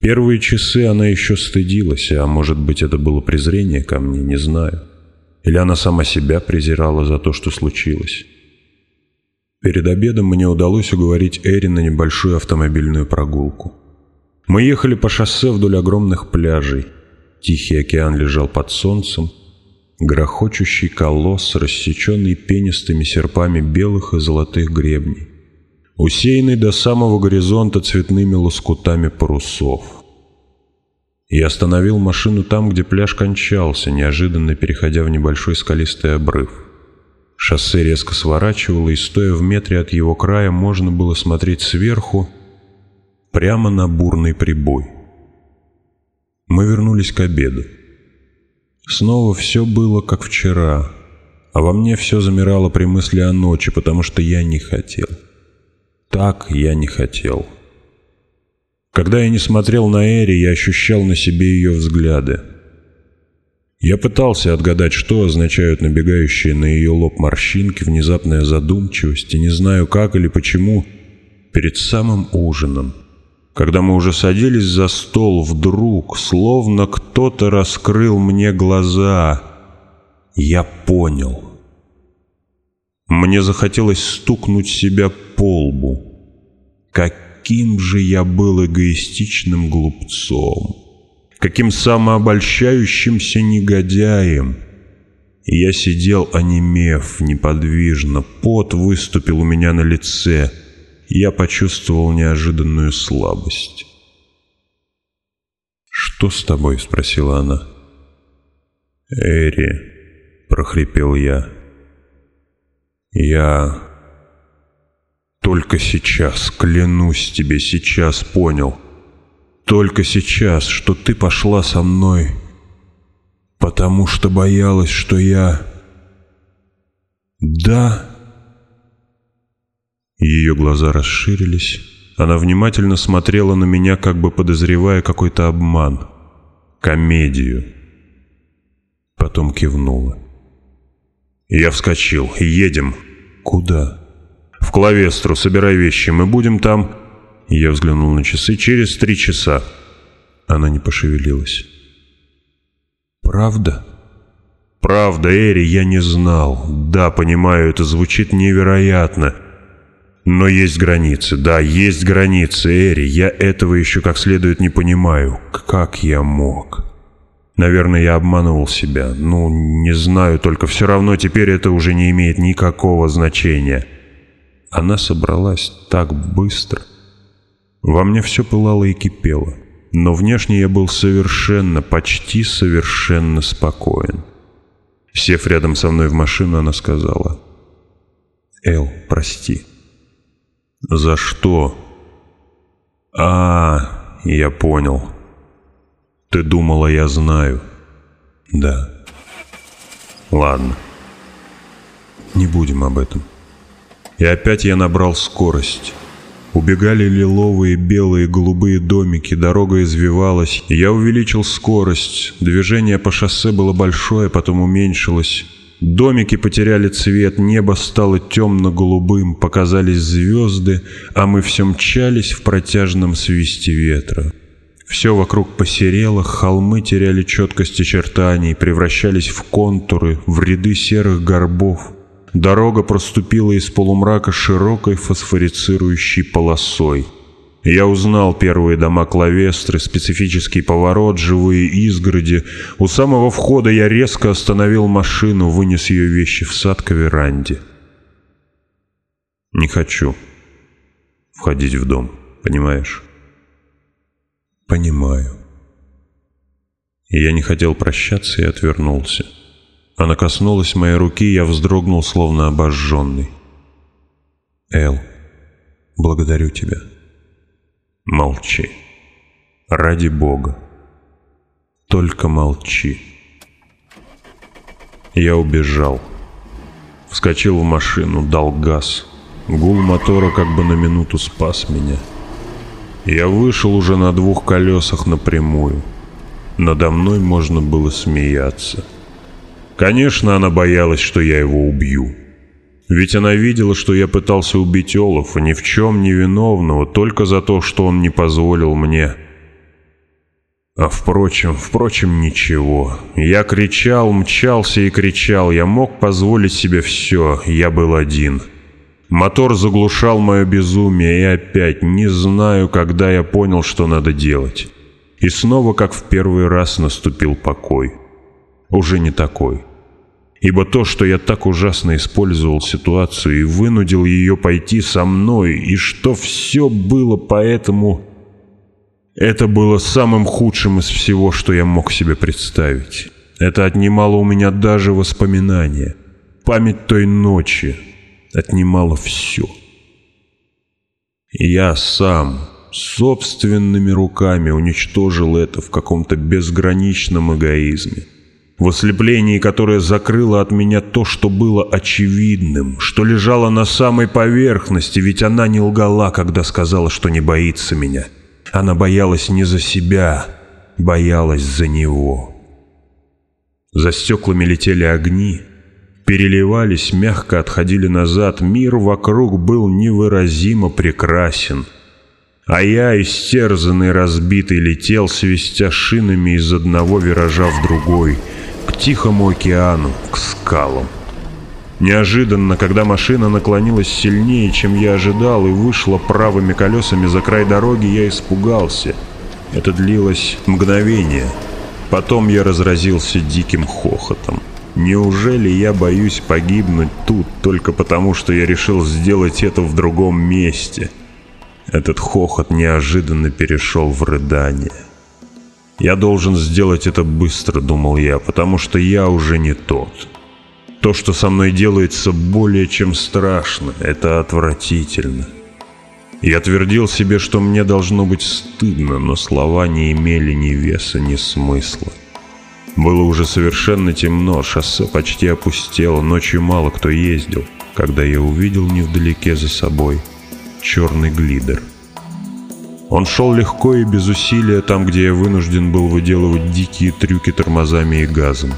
Первые часы она еще стыдилась, а может быть это было презрение ко мне, не знаю. Или она сама себя презирала за то, что случилось. Перед обедом мне удалось уговорить Эри на небольшую автомобильную прогулку. Мы ехали по шоссе вдоль огромных пляжей. Тихий океан лежал под солнцем. Грохочущий колосс, рассеченный пенистыми серпами белых и золотых гребней усеянный до самого горизонта цветными лоскутами парусов. Я остановил машину там, где пляж кончался, неожиданно переходя в небольшой скалистый обрыв. Шоссе резко сворачивало, и, стоя в метре от его края, можно было смотреть сверху прямо на бурный прибой. Мы вернулись к обеду. Снова все было как вчера, а во мне все замирало при мысли о ночи, потому что я не хотел. — так я не хотел. Когда я не смотрел на Эри, я ощущал на себе ее взгляды. Я пытался отгадать, что означают набегающие на ее лоб морщинки, внезапная задумчивость, и не знаю как или почему, перед самым ужином. Когда мы уже садились за стол, вдруг, словно кто-то раскрыл мне глаза, я понял. Мне захотелось стукнуть себя по лбу. Каким же я был эгоистичным глупцом! Каким самообольщающимся негодяем! Я сидел, онемев, неподвижно, пот выступил у меня на лице, я почувствовал неожиданную слабость. «Что с тобой?» — спросила она. «Эри», — прохрипел я. «Я только сейчас, клянусь тебе, сейчас понял. Только сейчас, что ты пошла со мной, потому что боялась, что я... Да. Ее глаза расширились. Она внимательно смотрела на меня, как бы подозревая какой-то обман. Комедию. Потом кивнула. Я вскочил. «Едем». «Куда?» В Клавестру собирай вещи, мы будем там...» Я взглянул на часы. «Через три часа». Она не пошевелилась. «Правда?» «Правда, Эри, я не знал. Да, понимаю, это звучит невероятно. Но есть границы, да, есть границы, Эри. Я этого еще как следует не понимаю. Как я мог?» Наверное, я обманывал себя. Ну, не знаю, только все равно теперь это уже не имеет никакого значения она собралась так быстро. Во мне все пылало и кипело, но внешне я был совершенно, почти совершенно спокоен. Сев рядом со мной в машину, она сказала, «Эл, прости». «За что?» «А, я понял. Ты думала, я знаю?» «Да». «Ладно. Не будем об этом». И опять я набрал скорость. Убегали лиловые, белые, голубые домики, дорога извивалась, и я увеличил скорость. Движение по шоссе было большое, потом уменьшилось. Домики потеряли цвет, небо стало темно-голубым, показались звезды, а мы все мчались в протяжном свисте ветра. Все вокруг посерело, холмы теряли четкость очертаний, превращались в контуры, в ряды серых горбов. Дорога проступила из полумрака широкой фосфорицирующей полосой. Я узнал первые дома клавестры, специфический поворот, живые изгороди. У самого входа я резко остановил машину, вынес ее вещи в сад к веранде. Не хочу входить в дом, понимаешь? Понимаю. И я не хотел прощаться и отвернулся. Она коснулась моей руки, я вздрогнул, словно обожженный. «Эл, благодарю тебя». «Молчи. Ради Бога. Только молчи». Я убежал. Вскочил в машину, дал газ. Гул мотора как бы на минуту спас меня. Я вышел уже на двух колесах напрямую. Надо мной можно было смеяться. — Конечно, она боялась, что я его убью. Ведь она видела, что я пытался убить Олафа, ни в чем не виновного, только за то, что он не позволил мне. А впрочем, впрочем, ничего. Я кричал, мчался и кричал, я мог позволить себе все, я был один. Мотор заглушал мое безумие, и опять не знаю, когда я понял, что надо делать. И снова, как в первый раз, наступил покой уже не такой. Ибо то, что я так ужасно использовал ситуацию и вынудил ее пойти со мной, и что все было поэтому... Это было самым худшим из всего, что я мог себе представить. Это отнимало у меня даже воспоминания. Память той ночи отнимала все. Я сам собственными руками уничтожил это в каком-то безграничном эгоизме в ослеплении, которое закрыло от меня то, что было очевидным, что лежало на самой поверхности, ведь она не лгала, когда сказала, что не боится меня. Она боялась не за себя, боялась за него. За стеклами летели огни, переливались, мягко отходили назад, мир вокруг был невыразимо прекрасен — а я, истерзанный, разбитый, летел, свистя шинами из одного виража в другой — Тихому океану, к скалам. Неожиданно, когда машина наклонилась сильнее, чем я ожидал, и вышла правыми колесами за край дороги, я испугался. Это длилось мгновение. Потом я разразился диким хохотом. Неужели я боюсь погибнуть тут только потому, что я решил сделать это в другом месте? Этот хохот неожиданно перешел в рыдание. Я должен сделать это быстро, думал я, потому что я уже не тот. То, что со мной делается, более чем страшно, это отвратительно. Я твердил себе, что мне должно быть стыдно, но слова не имели ни веса, ни смысла. Было уже совершенно темно, шоссе почти опустело, ночью мало кто ездил, когда я увидел невдалеке за собой черный глидер — он шел легко и без усилия там, где я вынужден был выделывать дикие трюки тормозами и газом.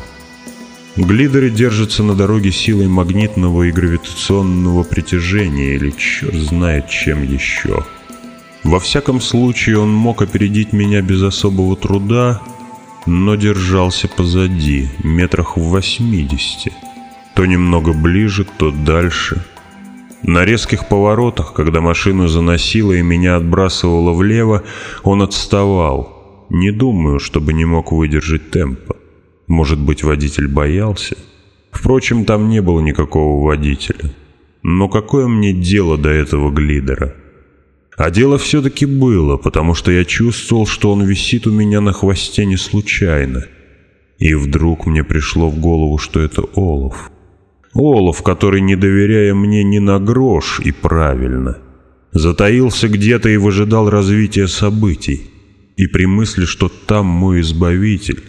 Глидеры держатся на дороге силой магнитного и гравитационного притяжения или черт знает чем еще. Во всяком случае, он мог опередить меня без особого труда, но держался позади, метрах в восьмидесяти. То немного ближе, то дальше — на резких поворотах, когда машину заносило и меня отбрасывало влево, он отставал. Не думаю, чтобы не мог выдержать темпа. Может быть, водитель боялся? Впрочем, там не было никакого водителя. Но какое мне дело до этого глидера? А дело все-таки было, потому что я чувствовал, что он висит у меня на хвосте не случайно. И вдруг мне пришло в голову, что это Олов. Олов, который, не доверяя мне ни на грош, и правильно, затаился где-то и выжидал развития событий. И при мысли, что там мой избавитель,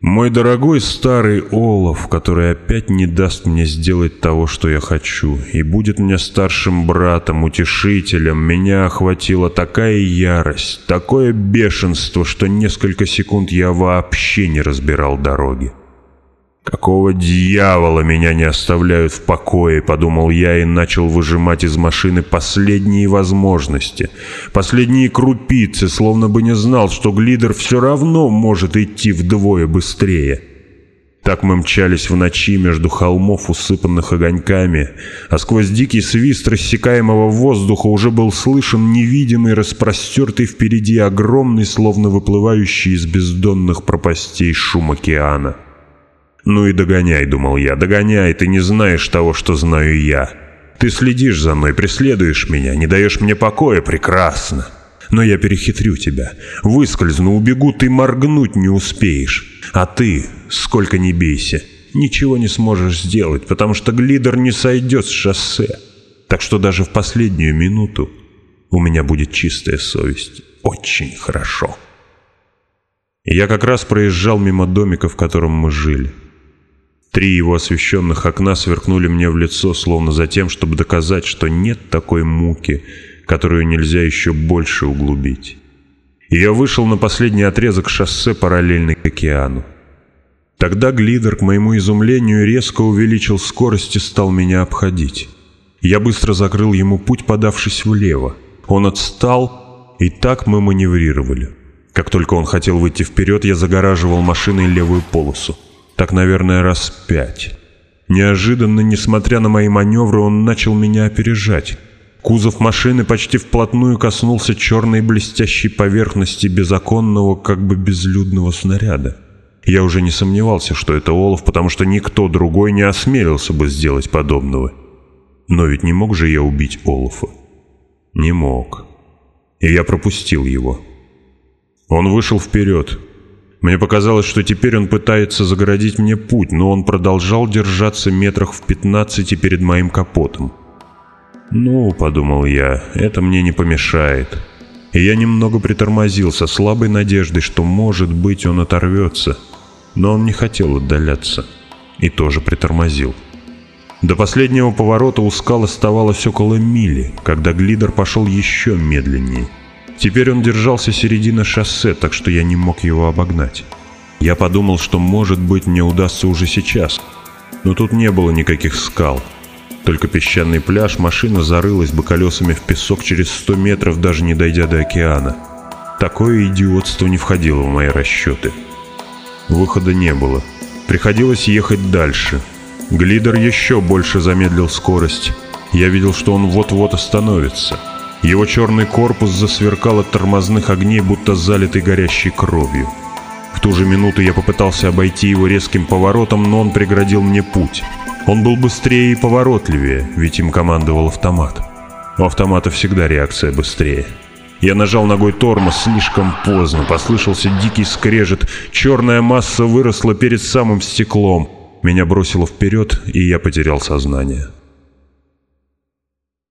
мой дорогой старый Олов, который опять не даст мне сделать того, что я хочу, и будет мне старшим братом, утешителем, меня охватила такая ярость, такое бешенство, что несколько секунд я вообще не разбирал дороги. «Какого дьявола меня не оставляют в покое?» — подумал я и начал выжимать из машины последние возможности. Последние крупицы, словно бы не знал, что глидер все равно может идти вдвое быстрее. Так мы мчались в ночи между холмов, усыпанных огоньками, а сквозь дикий свист рассекаемого воздуха уже был слышен невидимый, распростертый впереди огромный, словно выплывающий из бездонных пропастей шум океана. «Ну и догоняй», — думал я, — «догоняй, ты не знаешь того, что знаю я. Ты следишь за мной, преследуешь меня, не даешь мне покоя, прекрасно. Но я перехитрю тебя, выскользну, убегу, ты моргнуть не успеешь. А ты, сколько ни бейся, ничего не сможешь сделать, потому что глидер не сойдет с шоссе. Так что даже в последнюю минуту у меня будет чистая совесть. Очень хорошо». Я как раз проезжал мимо домика, в котором мы жили. Три его освещенных окна сверкнули мне в лицо, словно за тем, чтобы доказать, что нет такой муки, которую нельзя еще больше углубить. И я вышел на последний отрезок шоссе, параллельный к океану. Тогда глидер, к моему изумлению, резко увеличил скорость и стал меня обходить. Я быстро закрыл ему путь, подавшись влево. Он отстал, и так мы маневрировали. Как только он хотел выйти вперед, я загораживал машиной левую полосу. Так, наверное, раз пять. Неожиданно, несмотря на мои маневры, он начал меня опережать. Кузов машины почти вплотную коснулся черной блестящей поверхности безоконного, как бы безлюдного снаряда. Я уже не сомневался, что это олов, потому что никто другой не осмелился бы сделать подобного. Но ведь не мог же я убить Олафа? Не мог. И я пропустил его. Он вышел вперед, мне показалось, что теперь он пытается загородить мне путь, но он продолжал держаться метрах в пятнадцати перед моим капотом. «Ну», — подумал я, — «это мне не помешает». И я немного притормозил со слабой надеждой, что, может быть, он оторвется. Но он не хотел отдаляться. И тоже притормозил. До последнего поворота у скал оставалось около мили, когда глидер пошел еще медленнее — Теперь он держался середины шоссе, так что я не мог его обогнать. Я подумал, что, может быть, мне удастся уже сейчас. Но тут не было никаких скал. Только песчаный пляж, машина зарылась бы колесами в песок через 100 метров, даже не дойдя до океана. Такое идиотство не входило в мои расчеты. Выхода не было. Приходилось ехать дальше. Глидер еще больше замедлил скорость. Я видел, что он вот-вот остановится. Его черный корпус засверкал от тормозных огней, будто залитый горящей кровью. В ту же минуту я попытался обойти его резким поворотом, но он преградил мне путь. Он был быстрее и поворотливее, ведь им командовал автомат. У автомата всегда реакция быстрее. Я нажал ногой тормоз слишком поздно, послышался дикий скрежет, черная масса выросла перед самым стеклом. Меня бросило вперед, и я потерял сознание.